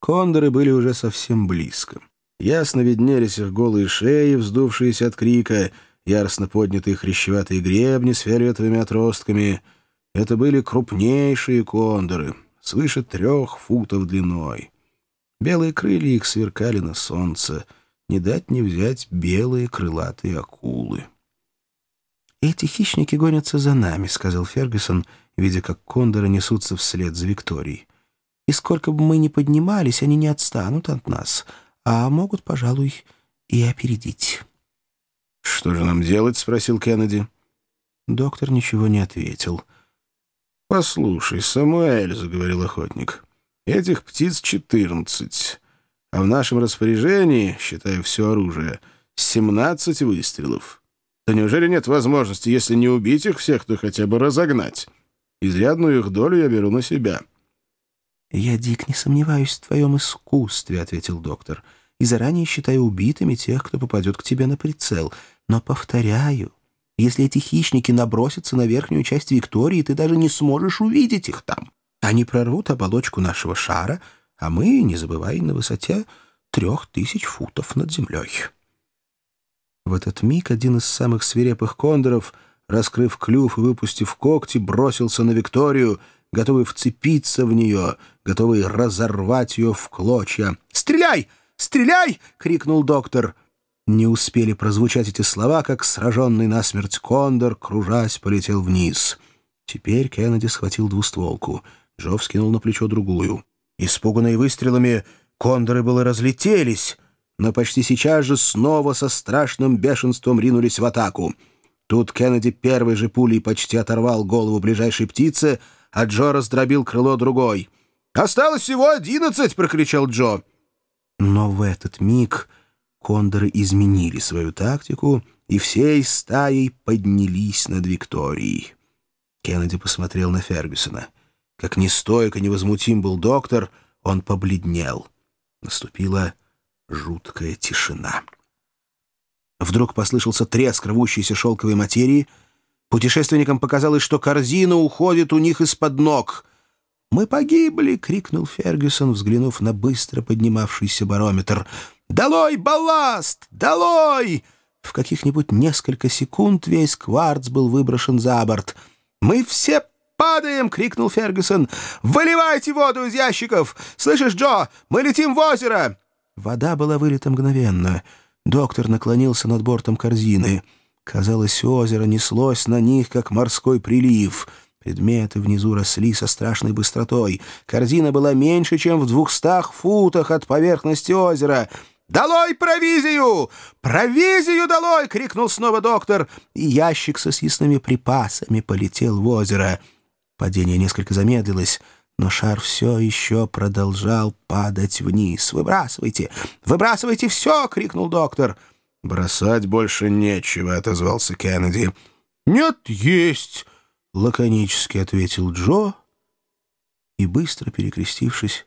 Кондоры были уже совсем близко. Ясно виднелись их голые шеи, вздувшиеся от крика, яростно поднятые хрящеватые гребни с фиолетовыми отростками. Это были крупнейшие кондоры, свыше трех футов длиной. Белые крылья их сверкали на солнце, не дать не взять белые крылатые акулы. «Эти хищники гонятся за нами», — сказал Фергюсон, видя, как кондоры несутся вслед за Викторией. «И сколько бы мы ни поднимались, они не отстанут от нас, а могут, пожалуй, и опередить». «Что же нам делать?» — спросил Кеннеди. Доктор ничего не ответил. «Послушай, Самуэль», — заговорил охотник, — «этих птиц четырнадцать, а в нашем распоряжении, считая все оружие, семнадцать выстрелов». Да неужели нет возможности, если не убить их всех, то хотя бы разогнать? Изрядную их долю я беру на себя». «Я, Дик, не сомневаюсь в твоем искусстве», — ответил доктор, «и заранее считаю убитыми тех, кто попадет к тебе на прицел. Но, повторяю, если эти хищники набросятся на верхнюю часть Виктории, ты даже не сможешь увидеть их там. Они прорвут оболочку нашего шара, а мы, не забывай, на высоте трех тысяч футов над землей». В этот миг один из самых свирепых кондоров, раскрыв клюв и выпустив когти, бросился на Викторию, готовый вцепиться в нее, готовый разорвать ее в клочья. «Стреляй! Стреляй!» — крикнул доктор. Не успели прозвучать эти слова, как сраженный насмерть кондор, кружась, полетел вниз. Теперь Кеннеди схватил двустволку. Джо вскинул на плечо другую. Испуганные выстрелами, кондоры было разлетелись но почти сейчас же снова со страшным бешенством ринулись в атаку. Тут Кеннеди первой же пулей почти оторвал голову ближайшей птицы, а Джо раздробил крыло другой. «Осталось всего одиннадцать!» — прокричал Джо. Но в этот миг кондоры изменили свою тактику и всей стаей поднялись над Викторией. Кеннеди посмотрел на Фергюсона. Как нестойко, невозмутим был доктор, он побледнел. Наступила жуткая тишина. Вдруг послышался треск рвущейся шелковой материи. Путешественникам показалось, что корзина уходит у них из-под ног. «Мы погибли!» — крикнул Фергюсон, взглянув на быстро поднимавшийся барометр. «Долой балласт! Долой!» В каких-нибудь несколько секунд весь кварц был выброшен за борт. «Мы все падаем!» — крикнул Фергюсон. «Выливайте воду из ящиков! Слышишь, Джо, мы летим в озеро!» Вода была вылита мгновенно. Доктор наклонился над бортом корзины. Казалось, озеро неслось на них, как морской прилив. Предметы внизу росли со страшной быстротой. Корзина была меньше, чем в двухстах футах от поверхности озера. «Долой провизию! Провизию долой!» — крикнул снова доктор. И ящик со съестными припасами полетел в озеро. Падение несколько замедлилось — но шар все еще продолжал падать вниз. «Выбрасывайте! Выбрасывайте все!» — крикнул доктор. «Бросать больше нечего», — отозвался Кеннеди. «Нет, есть!» — лаконически ответил Джо и, быстро перекрестившись,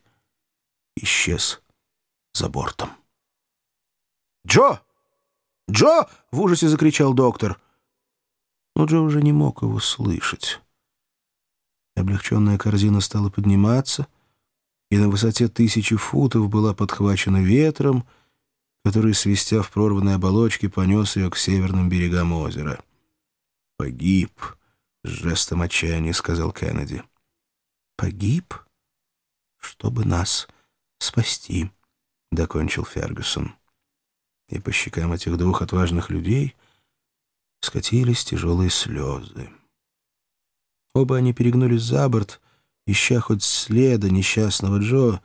исчез за бортом. «Джо! Джо!» — в ужасе закричал доктор. Но Джо уже не мог его слышать. Облегченная корзина стала подниматься, и на высоте тысячи футов была подхвачена ветром, который, свистя в прорванной оболочке, понес ее к северным берегам озера. «Погиб», — с жестом отчаяния сказал Кеннеди. «Погиб? Чтобы нас спасти», — докончил Фергюсон. И по щекам этих двух отважных людей скатились тяжелые слезы. Оба они перегнулись за борт, ища хоть следа несчастного Джо,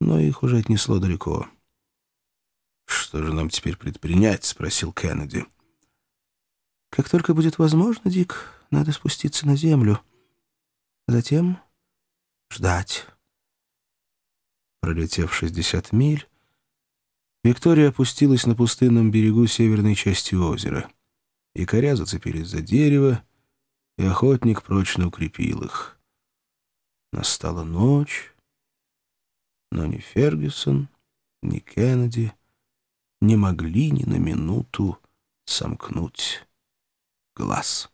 но их уже отнесло далеко. «Что же нам теперь предпринять?» — спросил Кеннеди. «Как только будет возможно, Дик, надо спуститься на землю. Затем ждать». Пролетев 60 миль, Виктория опустилась на пустынном берегу северной части озера. Якоря зацепились за дерево, и охотник прочно укрепил их. Настала ночь, но ни Фергюсон, ни Кеннеди не могли ни на минуту сомкнуть глаз.